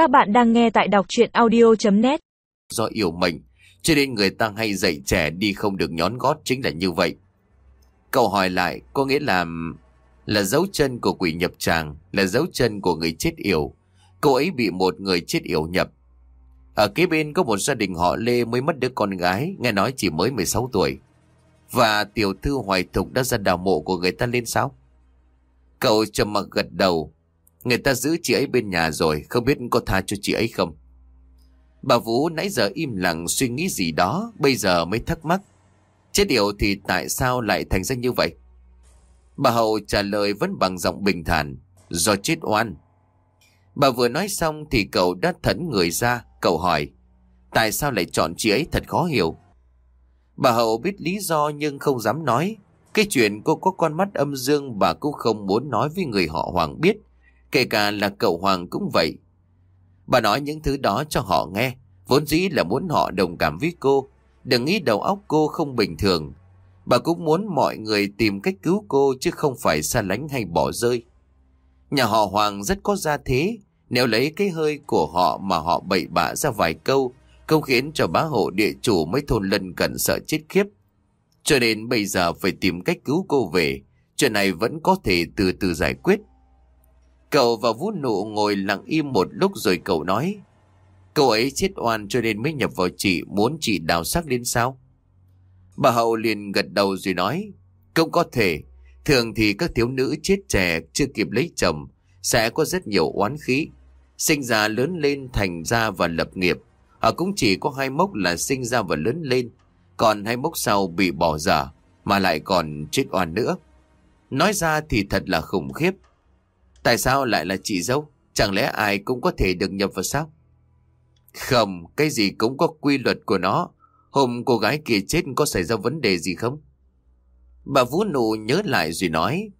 Các bạn đang nghe tại đọc chuyện audio.net Do yêu mình cho nên người ta hay dạy trẻ đi không được nhón gót chính là như vậy. Câu hỏi lại có nghĩa là là dấu chân của quỷ nhập tràng, là dấu chân của người chết yểu. Cô ấy bị một người chết yểu nhập. Ở kế bên có một gia đình họ Lê mới mất đứa con gái, nghe nói chỉ mới 16 tuổi. Và tiểu thư hoài thục đã ra đào mộ của người ta lên sao? Cậu trầm mặc gật đầu. Người ta giữ chị ấy bên nhà rồi, không biết có tha cho chị ấy không? Bà Vũ nãy giờ im lặng suy nghĩ gì đó, bây giờ mới thắc mắc. Chết điều thì tại sao lại thành ra như vậy? Bà Hậu trả lời vẫn bằng giọng bình thản, do chết oan. Bà vừa nói xong thì cậu đã thẫn người ra, cậu hỏi, tại sao lại chọn chị ấy thật khó hiểu. Bà Hậu biết lý do nhưng không dám nói. Cái chuyện cô có con mắt âm dương bà cũng không muốn nói với người họ Hoàng biết. Kể cả là cậu Hoàng cũng vậy. Bà nói những thứ đó cho họ nghe. Vốn dĩ là muốn họ đồng cảm với cô. Đừng nghĩ đầu óc cô không bình thường. Bà cũng muốn mọi người tìm cách cứu cô chứ không phải xa lánh hay bỏ rơi. Nhà họ Hoàng rất có gia thế. Nếu lấy cái hơi của họ mà họ bậy bạ ra vài câu, không khiến cho bá hộ địa chủ mấy thôn lân cận sợ chết khiếp. Cho nên bây giờ phải tìm cách cứu cô về. Chuyện này vẫn có thể từ từ giải quyết. Cậu và Vũ Nụ ngồi lặng im một lúc rồi cậu nói. Cậu ấy chết oan cho nên mới nhập vào chị muốn chị đào xác lên sao? Bà Hậu liền gật đầu rồi nói. Không có thể. Thường thì các thiếu nữ chết trẻ chưa kịp lấy chồng sẽ có rất nhiều oán khí. Sinh ra lớn lên thành ra và lập nghiệp. Họ cũng chỉ có hai mốc là sinh ra và lớn lên. Còn hai mốc sau bị bỏ dở mà lại còn chết oan nữa. Nói ra thì thật là khủng khiếp. Tại sao lại là chị dâu? Chẳng lẽ ai cũng có thể được nhập vào sao? Không, cái gì cũng có quy luật của nó. Hôm cô gái kia chết có xảy ra vấn đề gì không? Bà Vũ Nụ nhớ lại rồi nói.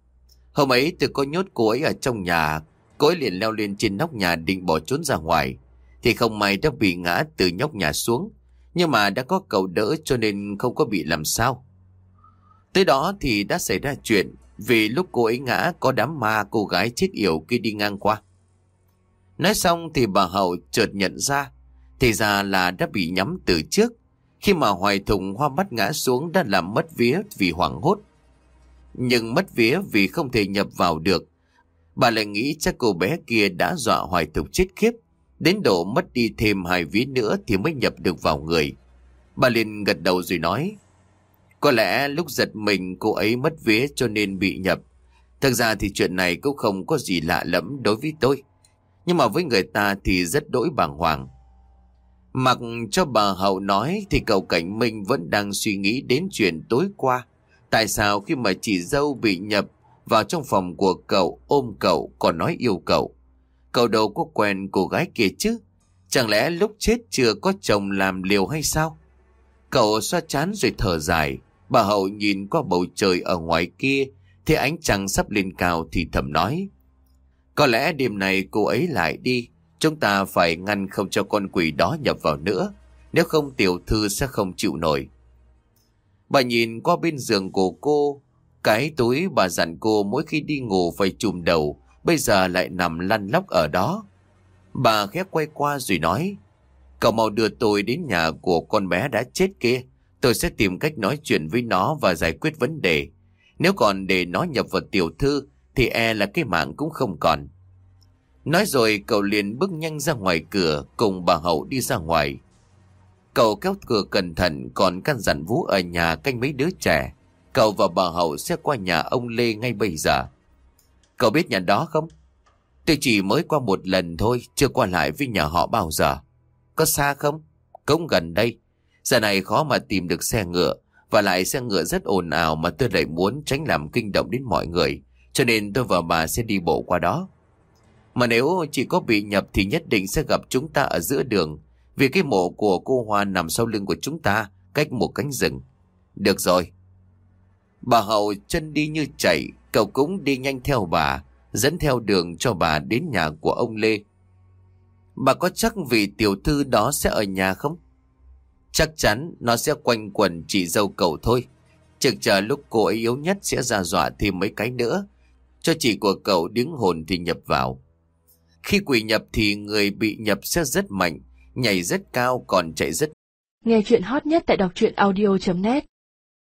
Hôm ấy tôi có nhốt cô ấy ở trong nhà. Cô ấy liền leo lên trên nóc nhà định bỏ trốn ra ngoài. Thì không may đã bị ngã từ nhóc nhà xuống. Nhưng mà đã có cậu đỡ cho nên không có bị làm sao. Tới đó thì đã xảy ra chuyện. Vì lúc cô ấy ngã có đám ma cô gái chết yểu kia đi ngang qua. Nói xong thì bà Hậu chợt nhận ra. Thì ra là đã bị nhắm từ trước. Khi mà hoài thùng hoa mắt ngã xuống đã làm mất vía vì hoảng hốt. Nhưng mất vía vì không thể nhập vào được. Bà lại nghĩ chắc cô bé kia đã dọa hoài thục chết khiếp. Đến độ mất đi thêm hai vía nữa thì mới nhập được vào người. Bà liền gật đầu rồi nói. Có lẽ lúc giật mình cô ấy mất vía cho nên bị nhập. Thực ra thì chuyện này cũng không có gì lạ lẫm đối với tôi. Nhưng mà với người ta thì rất đỗi bàng hoàng. Mặc cho bà Hậu nói thì cậu Cảnh Minh vẫn đang suy nghĩ đến chuyện tối qua. Tại sao khi mà chị dâu bị nhập vào trong phòng của cậu ôm cậu còn nói yêu cậu. Cậu đâu có quen cô gái kia chứ. Chẳng lẽ lúc chết chưa có chồng làm liều hay sao? Cậu xoa chán rồi thở dài. Bà Hậu nhìn qua bầu trời ở ngoài kia. thấy ánh trăng sắp lên cao thì thầm nói. Có lẽ đêm này cô ấy lại đi. Chúng ta phải ngăn không cho con quỷ đó nhập vào nữa. Nếu không tiểu thư sẽ không chịu nổi. Bà nhìn qua bên giường của cô. Cái túi bà dặn cô mỗi khi đi ngủ phải chùm đầu. Bây giờ lại nằm lăn lóc ở đó. Bà khép quay qua rồi nói. Cậu mau đưa tôi đến nhà của con bé đã chết kia. Tôi sẽ tìm cách nói chuyện với nó và giải quyết vấn đề. Nếu còn để nó nhập vào tiểu thư thì e là cái mạng cũng không còn. Nói rồi cậu liền bước nhanh ra ngoài cửa cùng bà Hậu đi ra ngoài. Cậu kéo cửa cẩn thận còn căn dặn Vũ ở nhà canh mấy đứa trẻ. Cậu và bà Hậu sẽ qua nhà ông Lê ngay bây giờ. Cậu biết nhà đó không? Tôi chỉ mới qua một lần thôi, chưa qua lại với nhà họ bao giờ. Có xa không? Cũng gần đây. Giờ này khó mà tìm được xe ngựa, và lại xe ngựa rất ồn ào mà tôi lại muốn tránh làm kinh động đến mọi người. Cho nên tôi và bà sẽ đi bộ qua đó. Mà nếu chỉ có bị nhập thì nhất định sẽ gặp chúng ta ở giữa đường. Vì cái mộ của cô Hoa nằm sau lưng của chúng ta, cách một cánh rừng. Được rồi. Bà Hậu chân đi như chạy, cậu cũng đi nhanh theo bà, dẫn theo đường cho bà đến nhà của ông Lê. Bà có chắc vị tiểu thư đó sẽ ở nhà không? Chắc chắn nó sẽ quanh quần chỉ dâu cầu thôi. Trực chờ lúc cô ấy yếu nhất sẽ ra dọa thêm mấy cái nữa. Cho chỉ của cậu đứng hồn thì nhập vào. Khi quỷ nhập thì người bị nhập sẽ rất mạnh, nhảy rất cao còn chạy rất Nghe chuyện hot nhất tại đọc truyện audio.net